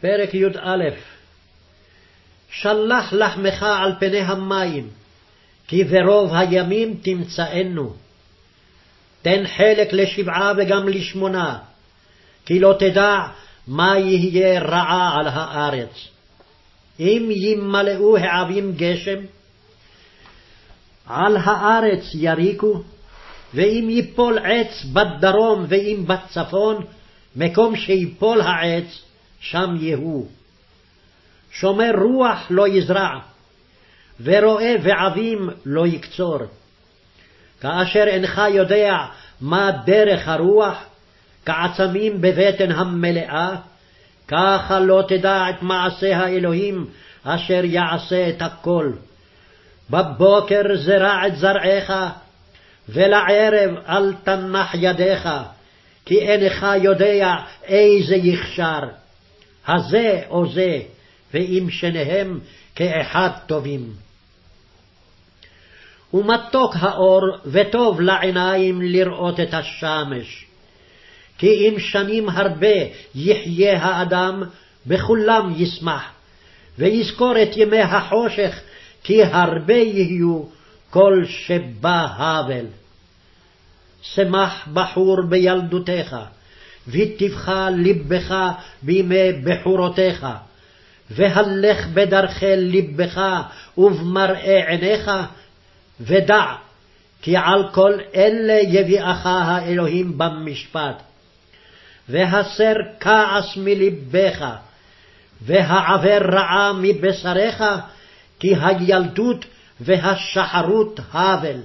פרק י"א שלח לחמך על פני המים, כי ברוב הימים תמצאנו. תן חלק לשבעה וגם לשמונה, כי לא תדע מה יהיה רעה על הארץ. אם ימלאו העבים גשם, על הארץ יריקו, ואם יפול עץ בדרום ואם בצפון, מקום שיפול העץ, שם יהוא. שומר רוח לא יזרע, ורואה ועבים לא יקצור. כאשר אינך יודע מה דרך הרוח, כעצמים בבטן המלאה, ככה לא תדע את מעשה האלוהים אשר יעשה את הכל. בבוקר זרע את זרעך, ולערב אל תנח ידיך, כי אינך יודע איזה יכשר, הזה או זה, ואם שניהם כאחד טובים. ומתוק האור, וטוב לעיניים לראות את השמש. כי אם שנים הרבה יחיה האדם, בכולם ישמח, ויזכור את ימי החושך, כי הרבה יהיו כל שבא הבל. שמח בחור בילדותך, והיטיבך לבך בימי בחורותיך, והלך בדרכי לבך ובמראה עיניך, ודע כי על כל אלה יביאך האלוהים במשפט. והסר כעס מלבך, והעבר רעה מבשריך, כי הילדות והשחרות הבל.